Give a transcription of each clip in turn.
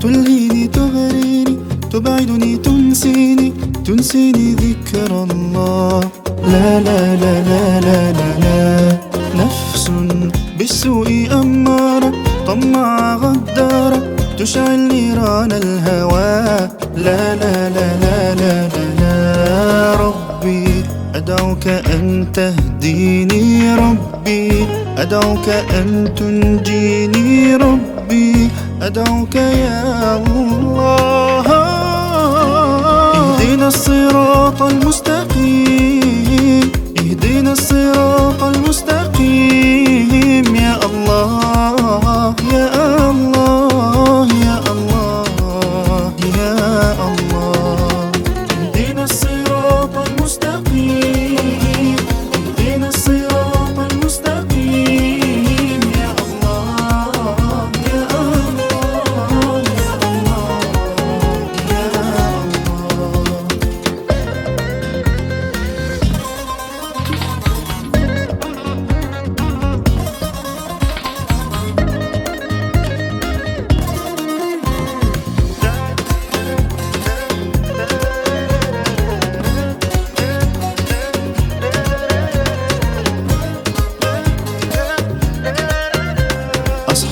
تلهيني تغريني تبعدني تنسيني تنسيني ذكر الله لا لا لا لا لا لا, لا نفس بالسوء أمارة طمع غدارة تشعل نيران الهوى لا لا لا لا لا لا, لا ربي أدعوك أن تهديني ربي أدعوك أن تنجيني ربي أدعوك يا الله. اهدنا الصراط المستقيم. اهدنا الصراط المستقيم.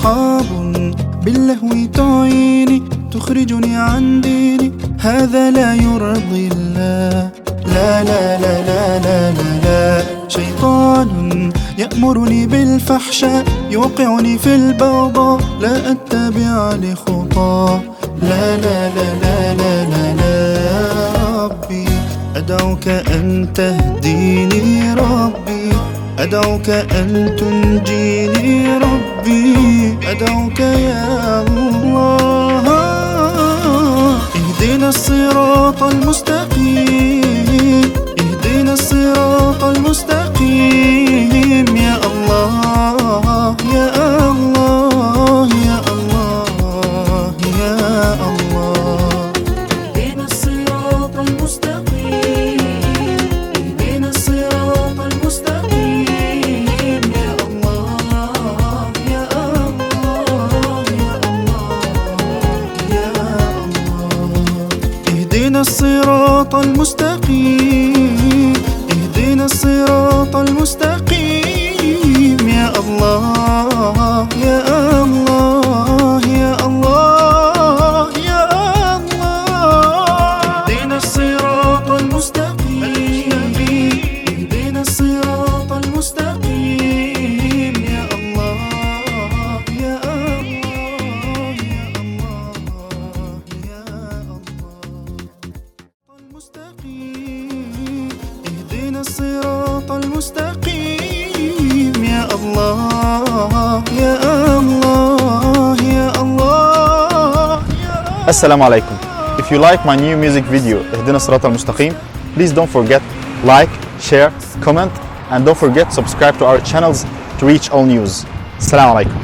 أصحاب باللهو تعيني تخرجني عن ديني هذا لا يرضي الله لا لا لا لا لا لا, لا شيطان يأمرني بالفحشاء يوقعني في البغضاء لا أتبع لخطاه لا لا لا لا لا لا, لا ربي أدعوك أن تهديني ربي أدعوك أن تنجيني ربي أدعوك يا الله. اهدنا الصراط المستقيم. اهدنا الصراط المستقيم. يا الله يا الله يا الله يا الله الصراط المستقيم. الصراط المستقيم يا الله يا الله يا الله يا Assalamu alaikum. If you like my new music video, اهدنا الصراط المستقيم, please don't forget like, share, comment, and don't forget subscribe to our channels to reach all news. Assalamu alaikum.